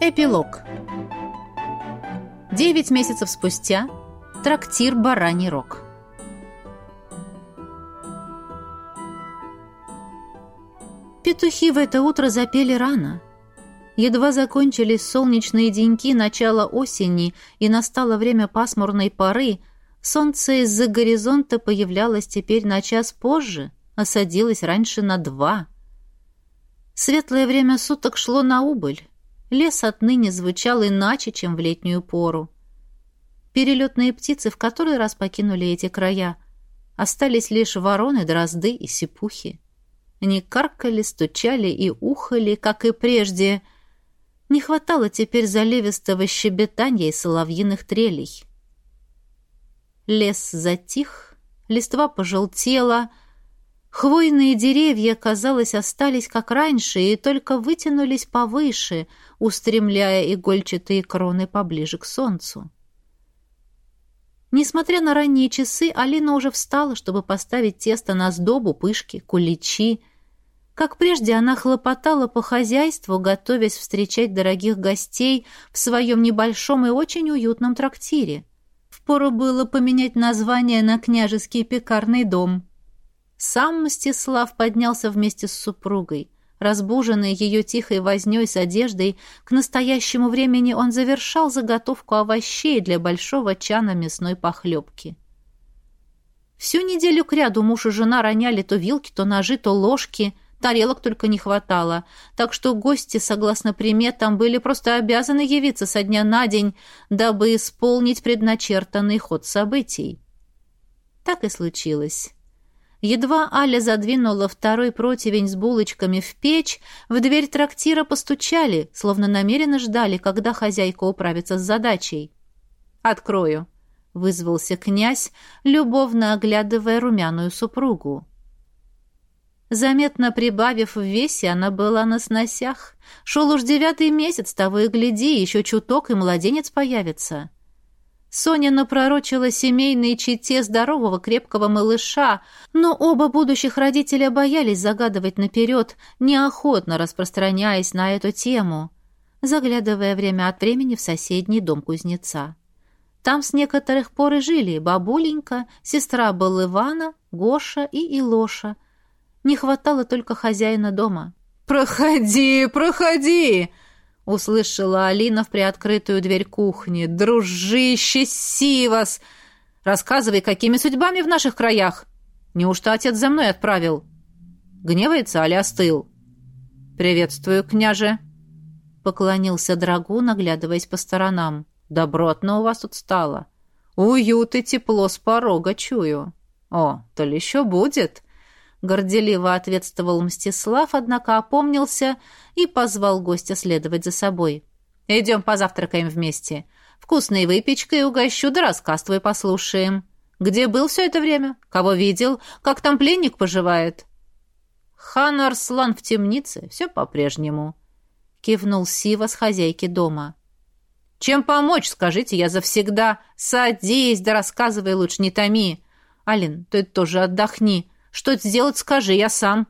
Эпилог. Девять месяцев спустя. Трактир «Бараний рог». Петухи в это утро запели рано. Едва закончились солнечные деньки начала осени и настало время пасмурной поры, солнце из-за горизонта появлялось теперь на час позже, а садилось раньше на два. Светлое время суток шло на убыль. Лес отныне звучал иначе, чем в летнюю пору. Перелетные птицы в который раз покинули эти края. Остались лишь вороны, дрозды и сипухи. Они каркали, стучали и ухали, как и прежде. Не хватало теперь заливистого щебетания и соловьиных трелей. Лес затих, листва пожелтела — Хвойные деревья, казалось, остались как раньше и только вытянулись повыше, устремляя игольчатые кроны поближе к солнцу. Несмотря на ранние часы, Алина уже встала, чтобы поставить тесто на сдобу, пышки, куличи. Как прежде, она хлопотала по хозяйству, готовясь встречать дорогих гостей в своем небольшом и очень уютном трактире. Впору было поменять название на «Княжеский пекарный дом». Сам Мстислав поднялся вместе с супругой. Разбуженный ее тихой вознёй с одеждой, к настоящему времени он завершал заготовку овощей для большого чана мясной похлебки. Всю неделю кряду муж и жена роняли то вилки, то ножи, то ложки, тарелок только не хватало, так что гости, согласно приметам, были просто обязаны явиться со дня на день, дабы исполнить предначертанный ход событий. Так и случилось. Едва Аля задвинула второй противень с булочками в печь, в дверь трактира постучали, словно намеренно ждали, когда хозяйка управится с задачей. «Открою», — вызвался князь, любовно оглядывая румяную супругу. Заметно прибавив в весе, она была на сносях. Шел уж девятый месяц, того и гляди, еще чуток, и младенец появится. Соня напророчила семейной чете здорового крепкого малыша, но оба будущих родителя боялись загадывать наперед, неохотно распространяясь на эту тему, заглядывая время от времени в соседний дом кузнеца. Там с некоторых пор и жили бабуленька, сестра был Ивана, Гоша и Илоша. Не хватало только хозяина дома. «Проходи, проходи!» Услышала Алина в приоткрытую дверь кухни. «Дружище Сивас! Рассказывай, какими судьбами в наших краях? Неужто отец за мной отправил? Гневается, али остыл?» «Приветствую, княже!» Поклонился Драгу, наглядываясь по сторонам. «Добротно у вас тут стало. Уют и тепло с порога чую. О, то ли еще будет!» Горделиво ответствовал Мстислав, однако опомнился и позвал гостя следовать за собой. «Идем позавтракаем вместе. Вкусной выпечкой угощу, да рассказ твой послушаем. Где был все это время? Кого видел? Как там пленник поживает?» «Хан Арслан в темнице. Все по-прежнему», — кивнул Сива с хозяйки дома. «Чем помочь, скажите, я завсегда. Садись, да рассказывай лучше, не томи. Алин, ты тоже отдохни. Что сделать, скажи, я сам».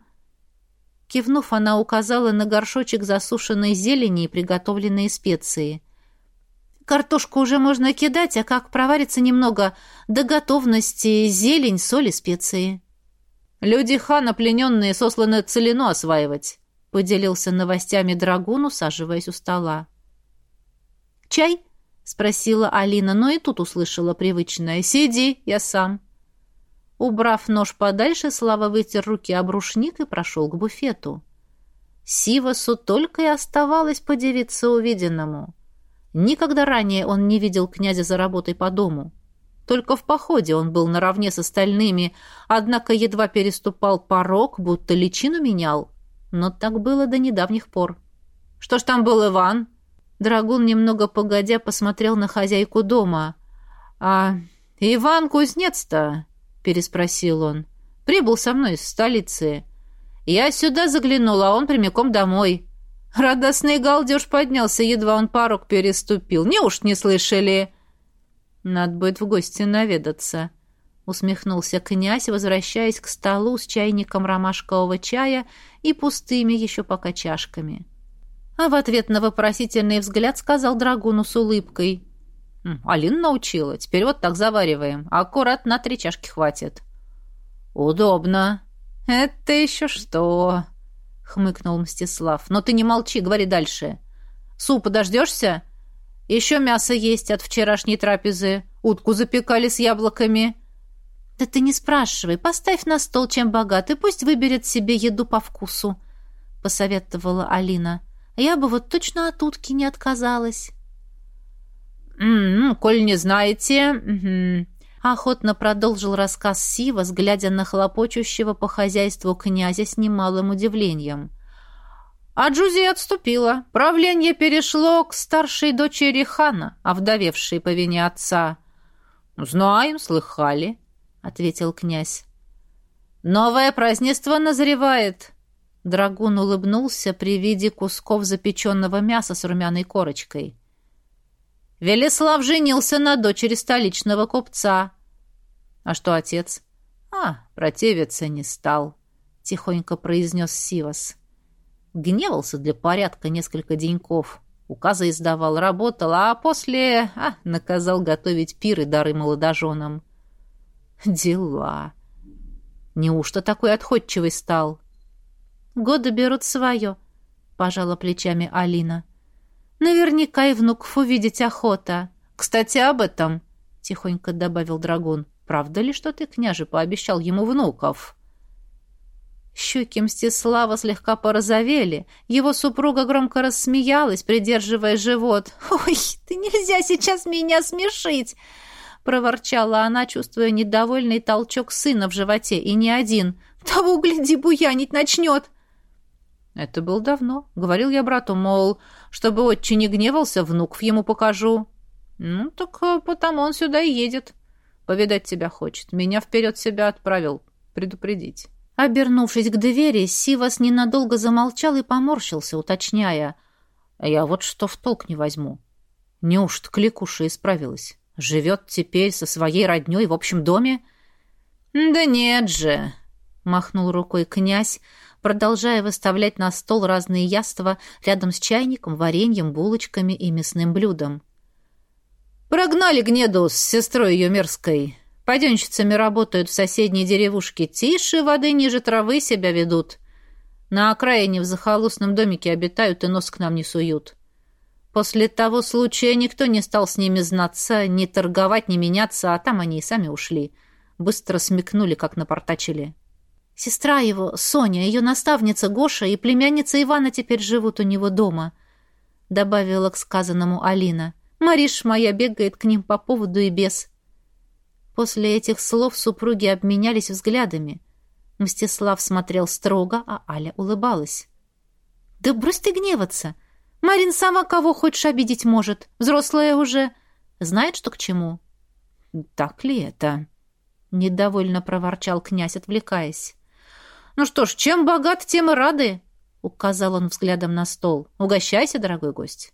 Кивнув, она указала на горшочек засушенной зелени и приготовленные специи. «Картошку уже можно кидать, а как проварится немного до готовности зелень, соль и специи». «Люди хана, плененные, сосланы целину осваивать», — поделился новостями Драгун, усаживаясь у стола. «Чай?» — спросила Алина, но и тут услышала привычное «Сиди, я сам». Убрав нож подальше, Слава вытер руки об рушник и прошел к буфету. Сивасу только и оставалось подивиться увиденному. Никогда ранее он не видел князя за работой по дому. Только в походе он был наравне с остальными, однако едва переступал порог, будто личину менял. Но так было до недавних пор. «Что ж там был Иван?» Драгун немного погодя посмотрел на хозяйку дома. «А Иван Кузнец-то переспросил он. «Прибыл со мной из столицы. Я сюда заглянул, а он прямиком домой. Радостный галдеж поднялся, едва он порог переступил. Неуж не слышали?» «Надо будет в гости наведаться», — усмехнулся князь, возвращаясь к столу с чайником ромашкового чая и пустыми еще пока чашками. А в ответ на вопросительный взгляд сказал Драгуну с улыбкой. «Алина научила. Теперь вот так завариваем. Аккурат на три чашки хватит». «Удобно». «Это еще что?» — хмыкнул Мстислав. «Но ты не молчи, говори дальше. Супа дождешься? Еще мясо есть от вчерашней трапезы. Утку запекали с яблоками». «Да ты не спрашивай. Поставь на стол, чем богат, и пусть выберет себе еду по вкусу», — посоветовала Алина. «Я бы вот точно от утки не отказалась». «М-м, коль не знаете...» Охотно продолжил рассказ Сива, взглядя на хлопочущего по хозяйству князя с немалым удивлением. А Джузи отступила. Правление перешло к старшей дочери хана, овдовевшей по вине отца. «Знаем, слыхали», — ответил князь. «Новое празднество назревает». Драгун улыбнулся при виде кусков запеченного мяса с румяной корочкой. Велеслав женился на дочери столичного купца. А что отец? А, противиться не стал, тихонько произнес Сивас. Гневался для порядка несколько деньков. Указы издавал, работал, а после а, наказал готовить пир и дары молодоженам. Дела. Неужто такой отходчивый стал? Годы берут свое, пожала плечами Алина. — Наверняка и внуков увидеть охота. Кстати, об этом, — тихонько добавил драгун. Правда ли, что ты, княже, пообещал ему внуков? Щеки Мстислава слегка порозовели. Его супруга громко рассмеялась, придерживая живот. «Ой, ты нельзя сейчас меня смешить!» проворчала она, чувствуя недовольный толчок сына в животе, и не один. «Того, гляди, буянить начнет!» Это был давно. Говорил я брату, мол, чтобы отче не гневался, внуков ему покажу. Ну, так э, потому он сюда и едет. Повидать тебя хочет. Меня вперед себя отправил. Предупредить. Обернувшись к двери, Сивас ненадолго замолчал и поморщился, уточняя. «А я вот что в толк не возьму. Неужто кликуша исправилась? Живет теперь со своей родней в общем доме? Да нет же, махнул рукой князь, продолжая выставлять на стол разные яства рядом с чайником, вареньем, булочками и мясным блюдом. «Прогнали гнеду с сестрой ее мерзкой. Паденщицами работают в соседней деревушке. Тише воды ниже травы себя ведут. На окраине в захолустном домике обитают и нос к нам не суют. После того случая никто не стал с ними знаться, ни торговать, ни меняться, а там они и сами ушли. Быстро смекнули, как напортачили». Сестра его, Соня, ее наставница Гоша и племянница Ивана теперь живут у него дома», — добавила к сказанному Алина. «Мариш моя бегает к ним по поводу и без». После этих слов супруги обменялись взглядами. Мстислав смотрел строго, а Аля улыбалась. «Да брось ты гневаться! Марин сама кого хочешь обидеть может. Взрослая уже. Знает, что к чему». «Так ли это?» — недовольно проворчал князь, отвлекаясь. «Ну что ж, чем богат, тем и рады», — указал он взглядом на стол. «Угощайся, дорогой гость».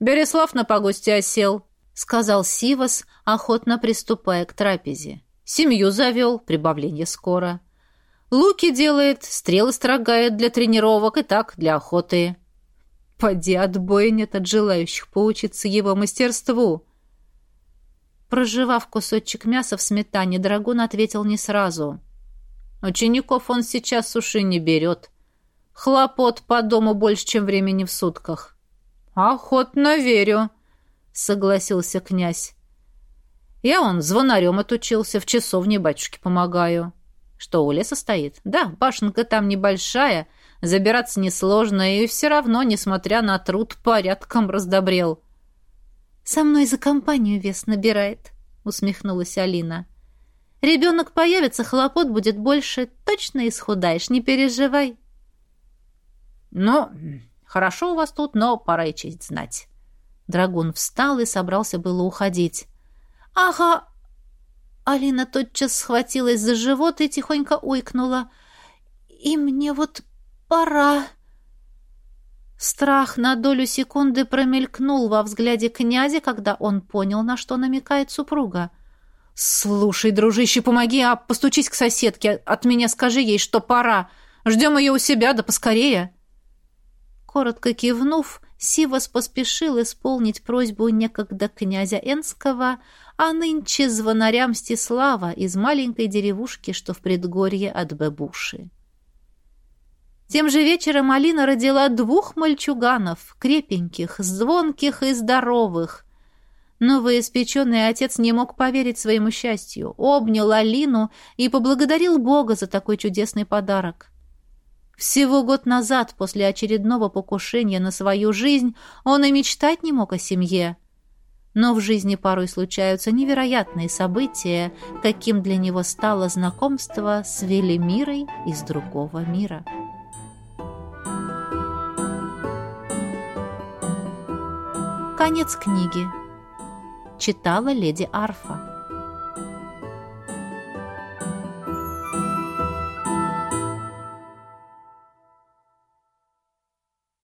«Береслав на погосте осел», — сказал Сивас, охотно приступая к трапезе. «Семью завел, прибавление скоро. Луки делает, стрелы строгает для тренировок и так, для охоты». Поди отбоя нет от желающих поучиться его мастерству. Проживав кусочек мяса в сметане, Драгун ответил не сразу — Учеников он сейчас суши не берет. Хлопот по дому больше, чем времени в сутках. Охотно верю, согласился князь. Я он звонарем отучился, в часовне батюшке помогаю. Что, у леса стоит? Да, башенка там небольшая, забираться несложно, и все равно, несмотря на труд, порядком раздобрел. «Со мной за компанию вес набирает», — усмехнулась Алина. Ребенок появится, хлопот будет больше, точно исхудаешь, не переживай. Ну, хорошо у вас тут, но пора и честь знать. Драгун встал и собрался было уходить. Ага. Алина тотчас схватилась за живот и тихонько ойкнула. И мне вот пора. Страх на долю секунды промелькнул во взгляде князя, когда он понял, на что намекает супруга. — «Слушай, дружище, помоги, а постучись к соседке. От меня скажи ей, что пора. Ждем ее у себя, да поскорее». Коротко кивнув, Сивас поспешил исполнить просьбу некогда князя Энского, а нынче звонаря Мстислава из маленькой деревушки, что в предгорье от Бебуши. Тем же вечером Алина родила двух мальчуганов, крепеньких, звонких и здоровых. Новоиспеченный отец не мог поверить своему счастью, обнял Алину и поблагодарил Бога за такой чудесный подарок. Всего год назад, после очередного покушения на свою жизнь, он и мечтать не мог о семье. Но в жизни порой случаются невероятные события, каким для него стало знакомство с Велимирой из другого мира. Конец книги. Читала леди Арфа.